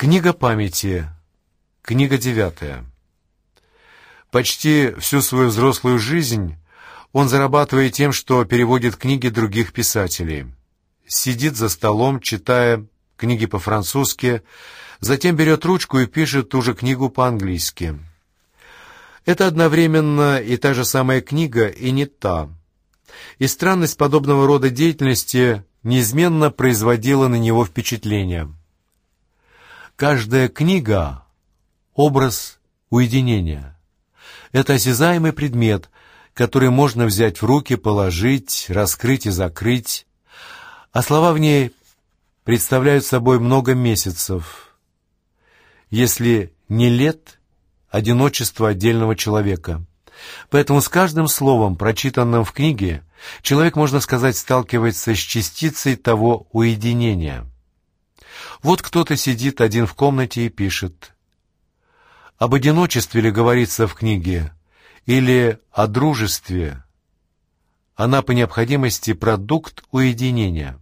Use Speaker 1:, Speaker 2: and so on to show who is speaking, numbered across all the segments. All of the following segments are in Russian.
Speaker 1: Книга памяти. Книга девятая. Почти всю свою взрослую жизнь он зарабатывает тем, что переводит книги других писателей. Сидит за столом, читая книги по-французски, затем берет ручку и пишет ту же книгу по-английски. Это одновременно и та же самая книга, и не та. И странность подобного рода деятельности неизменно производила на него впечатление. Каждая книга — образ уединения. Это осязаемый предмет, который можно взять в руки, положить, раскрыть и закрыть, а слова в ней представляют собой много месяцев, если не лет одиночества отдельного человека. Поэтому с каждым словом, прочитанным в книге, человек, можно сказать, сталкивается с частицей того уединения. Вот кто-то сидит один в комнате и пишет. Об одиночестве ли говорится в книге, или о дружестве? Она по необходимости продукт уединения.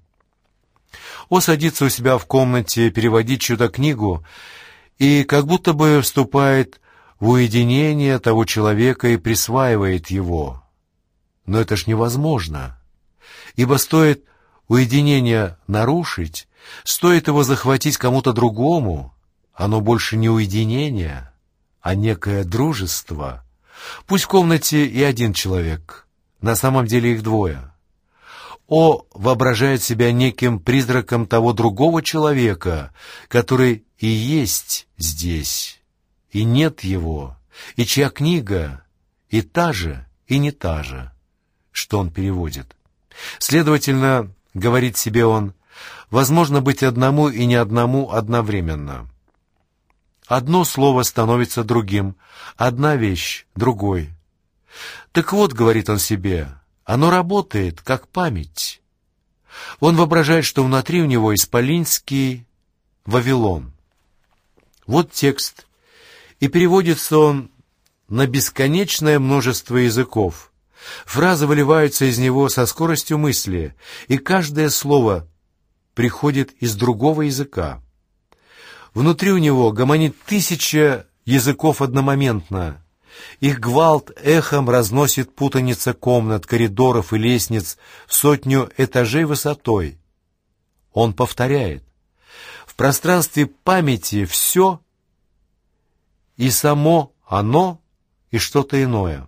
Speaker 1: О садится у себя в комнате, переводить чью-то книгу и как будто бы вступает в уединение того человека и присваивает его. Но это ж невозможно, ибо стоит уединение нарушить, стоит его захватить кому-то другому, оно больше не уединение, а некое дружество. Пусть в комнате и один человек, на самом деле их двое. О воображает себя неким призраком того другого человека, который и есть здесь, и нет его, и чья книга и та же, и не та же, что он переводит. Следовательно, говорит себе он, возможно быть одному и не одному одновременно. Одно слово становится другим, одна вещь — другой. Так вот, говорит он себе, оно работает, как память. Он воображает, что внутри у него исполинский Вавилон. Вот текст. И переводится он на бесконечное множество языков. Фразы выливаются из него со скоростью мысли, и каждое слово приходит из другого языка. Внутри у него гомонит тысяча языков одномоментно, их гвалт эхом разносит путаница комнат, коридоров и лестниц сотню этажей высотой. Он повторяет. В пространстве памяти все и само оно, и что-то иное.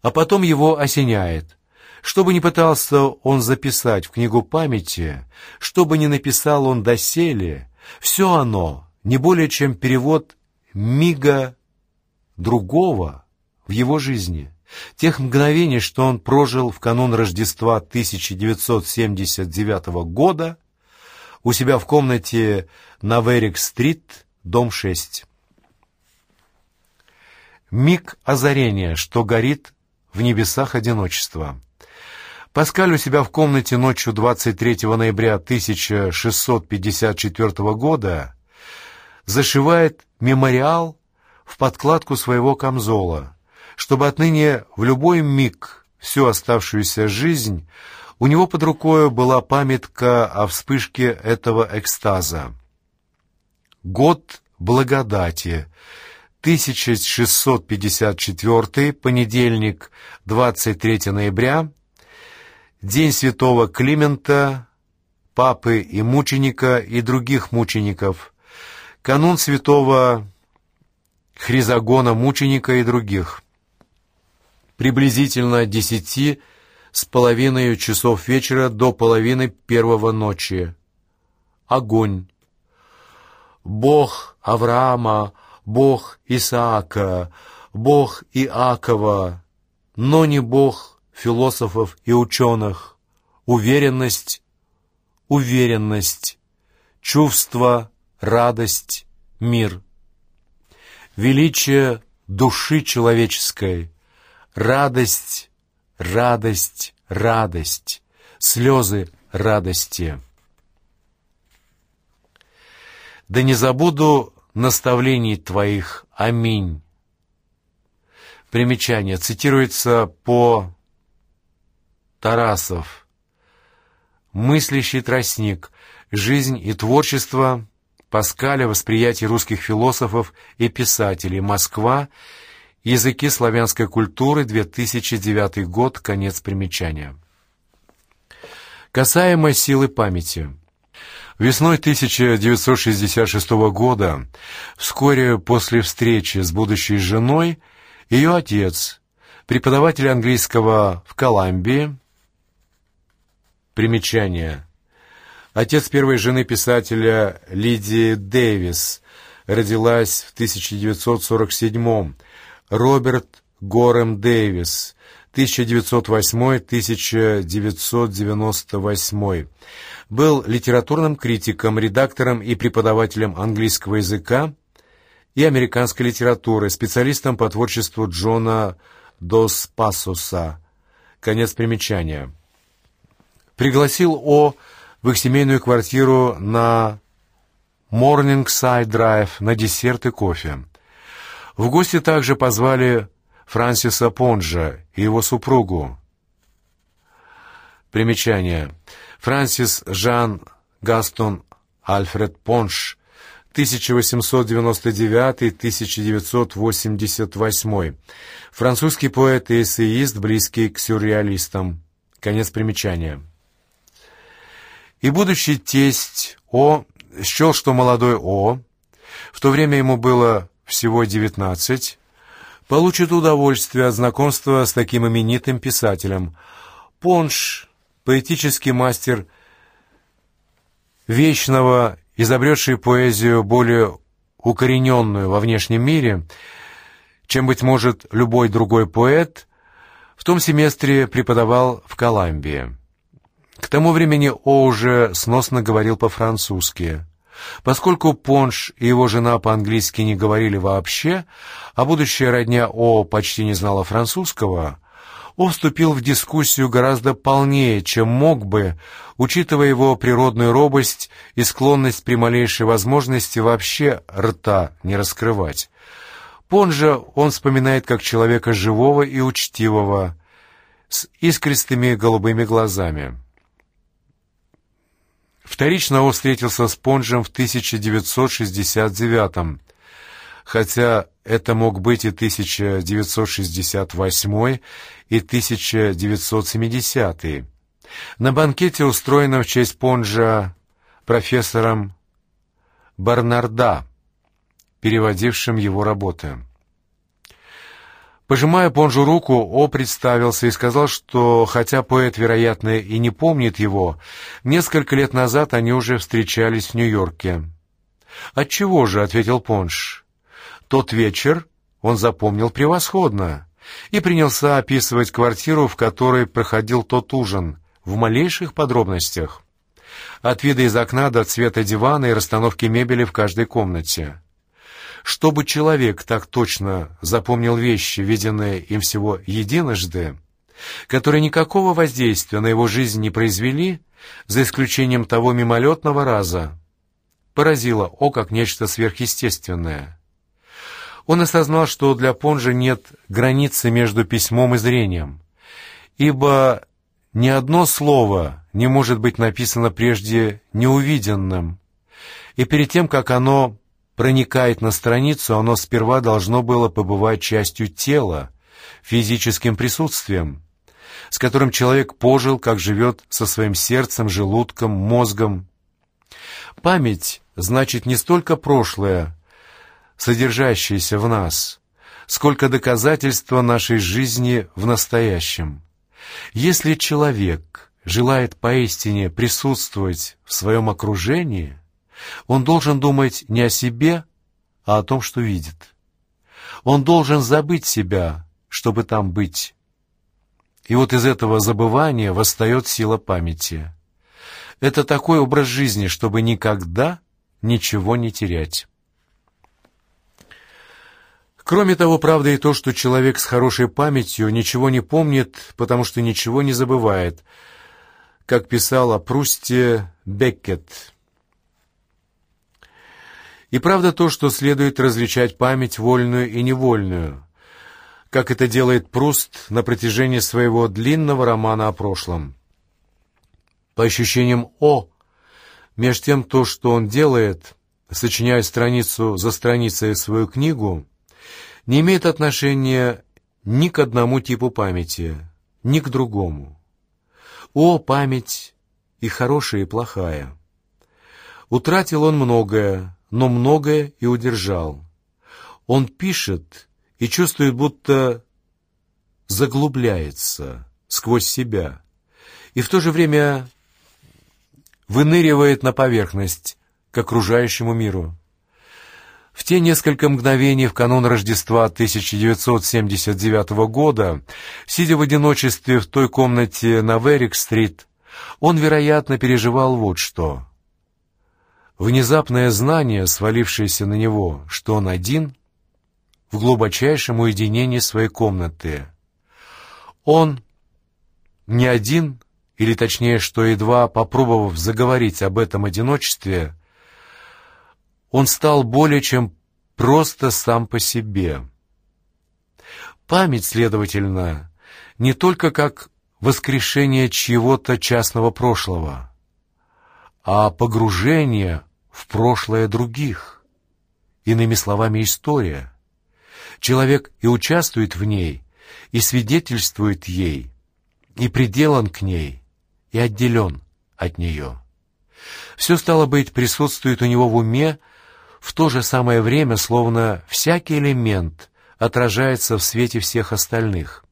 Speaker 1: А потом его осеняет. Что бы ни пытался он записать в книгу памяти, что бы ни написал он доселе, все оно не более чем перевод мига другого в его жизни, тех мгновений, что он прожил в канун Рождества 1979 года у себя в комнате на Верик-стрит, дом 6. Миг озарения, что горит в небесах одиночества. Паскаль у себя в комнате ночью 23 ноября 1654 года зашивает мемориал в подкладку своего камзола, чтобы отныне в любой миг всю оставшуюся жизнь у него под рукой была памятка о вспышке этого экстаза. Год благодати, 1654, понедельник, 23 ноября, День святого Климента, папы и мученика и других мучеников, канун святого Хризагона, мученика и других. Приблизительно десяти с половиной часов вечера до половины первого ночи. Огонь. Бог Авраама, Бог Исаака, Бог Иакова, но не Бог философов и ученых. Уверенность, уверенность, чувство, радость, мир величие души человеческой, радость, радость, радость, слезы радости. Да не забуду наставлений Твоих. Аминь. Примечание. Цитируется по Тарасов. Мыслящий тростник. Жизнь и творчество Паскаля «Восприятие русских философов и писателей. Москва. Языки славянской культуры. 2009 год. Конец примечания». Касаемо силы памяти. Весной 1966 года, вскоре после встречи с будущей женой, ее отец, преподаватель английского в Колумбии, примечание, отец первой жены писателя Лидии Дэвис, родилась в 1947 Роберт Горем Дэвис, 1908-1998. Был литературным критиком, редактором и преподавателем английского языка и американской литературы, специалистом по творчеству Джона Дос Пасоса. Конец примечания. Пригласил О в их семейную квартиру на Drive на десерт и кофе. В гости также позвали Франсиса Понжа и его супругу. Примечание. Франсис Жан Гастон Альфред Понш, 1899-1988. Французский поэт и эссеист, близкий к сюрреалистам. Конец примечания. И будущий тесть О счел, что молодой О, в то время ему было всего девятнадцать, получит удовольствие от знакомства с таким именитым писателем. Понш, поэтический мастер вечного, изобретший поэзию более укорененную во внешнем мире, чем, быть может, любой другой поэт, в том семестре преподавал в Колумбии. К тому времени О уже сносно говорил по-французски. Поскольку Понш и его жена по-английски не говорили вообще, а будущая родня О почти не знала французского, О вступил в дискуссию гораздо полнее, чем мог бы, учитывая его природную робость и склонность при малейшей возможности вообще рта не раскрывать. Понжа он вспоминает как человека живого и учтивого, с искристыми голубыми глазами. Вторично он встретился с Понжем в 1969 хотя это мог быть и 1968 и 1970 -й. На банкете, устроенном в честь Понжа профессором Барнарда, переводившим его работы. Пожимая Понжу руку, О представился и сказал, что, хотя поэт, вероятно, и не помнит его, несколько лет назад они уже встречались в Нью-Йорке. «Отчего же?» — ответил Понж. «Тот вечер он запомнил превосходно» и принялся описывать квартиру, в которой проходил тот ужин, в малейших подробностях. От вида из окна до цвета дивана и расстановки мебели в каждой комнате. Чтобы человек так точно запомнил вещи, виденные им всего единожды, которые никакого воздействия на его жизнь не произвели, за исключением того мимолетного раза, поразило О как нечто сверхъестественное. Он осознал, что для Понжа нет границы между письмом и зрением, ибо ни одно слово не может быть написано прежде неувиденным, и перед тем, как оно проникает на страницу, оно сперва должно было побывать частью тела, физическим присутствием, с которым человек пожил, как живет со своим сердцем, желудком, мозгом. Память значит не столько прошлое, содержащееся в нас, сколько доказательство нашей жизни в настоящем. Если человек желает поистине присутствовать в своем окружении – он должен думать не о себе, а о том, что видит. Он должен забыть себя, чтобы там быть. И вот из этого забывания восстает сила памяти. Это такой образ жизни, чтобы никогда ничего не терять. Кроме того, правда и то, что человек с хорошей памятью ничего не помнит, потому что ничего не забывает, как писал о Прусте Беккет. И правда то, что следует различать память вольную и невольную, как это делает Пруст на протяжении своего длинного романа о прошлом. По ощущениям О, меж тем то, что он делает, сочиняет страницу за страницей свою книгу, не имеет отношения ни к одному типу памяти, ни к другому. О, память и хорошая, и плохая! Утратил он многое, но многое и удержал. Он пишет и чувствует, будто заглубляется сквозь себя, и в то же время выныривает на поверхность к окружающему миру. В те несколько мгновений в канун Рождества 1979 года, сидя в одиночестве в той комнате на Верик-стрит, он, вероятно, переживал вот что. Внезапное знание, свалившееся на него, что он один, в глубочайшем уединении своей комнаты. Он не один, или точнее, что едва попробовав заговорить об этом одиночестве, он стал более чем просто сам по себе. Память, следовательно, не только как воскрешение чьего-то частного прошлого, а погружение в прошлое других. Иными словами, история. Человек и участвует в ней, и свидетельствует ей, и приделан к ней, и отделен от нее. Все, стало быть, присутствует у него в уме, в то же самое время словно всякий элемент отражается в свете всех остальных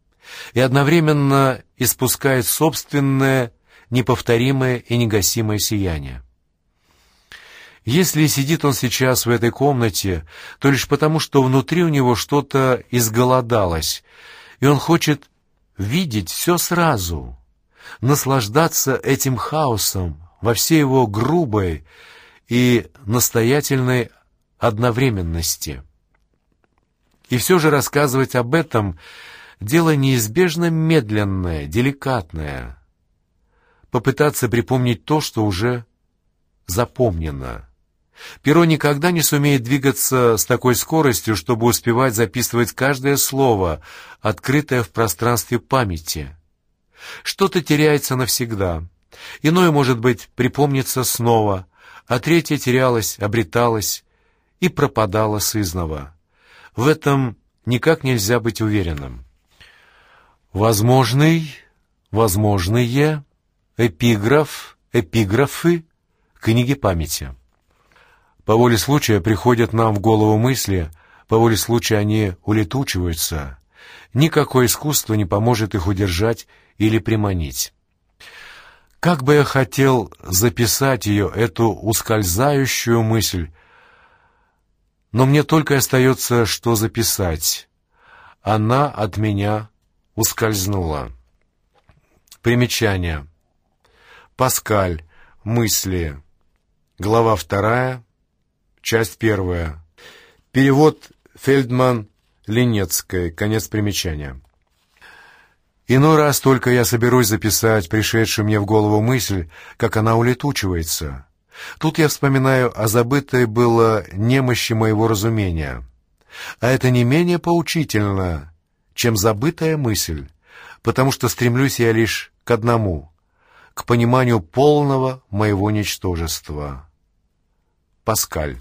Speaker 1: и одновременно испускает собственное, неповторимое и негасимое сияние. Если сидит он сейчас в этой комнате, то лишь потому, что внутри у него что-то изголодалось, и он хочет видеть все сразу, наслаждаться этим хаосом во всей его грубой и настоятельной одновременности. И все же рассказывать об этом — дело неизбежно медленное, деликатное. Попытаться припомнить то, что уже запомнено. Перо никогда не сумеет двигаться с такой скоростью, чтобы успевать записывать каждое слово, открытое в пространстве памяти. Что-то теряется навсегда. Иное, может быть, припомнится снова, а третье терялось, обреталось, и пропадала сызнова. В этом никак нельзя быть уверенным. Возможный, возможные, эпиграф, эпиграфы, книги памяти. По воле случая приходят нам в голову мысли, по воле случая они улетучиваются. Никакое искусство не поможет их удержать или приманить. Как бы я хотел записать ее, эту ускользающую мысль, но мне только остается, что записать. Она от меня ускользнула. Примечание. Паскаль. Мысли. Глава вторая. Часть первая. Перевод Фельдман Ленецкой. Конец примечания. Иной раз только я соберусь записать пришедшую мне в голову мысль, как она улетучивается. Тут я вспоминаю о забытой было немощи моего разумения. А это не менее поучительно, чем забытая мысль, потому что стремлюсь я лишь к одному — к пониманию полного моего ничтожества. Паскаль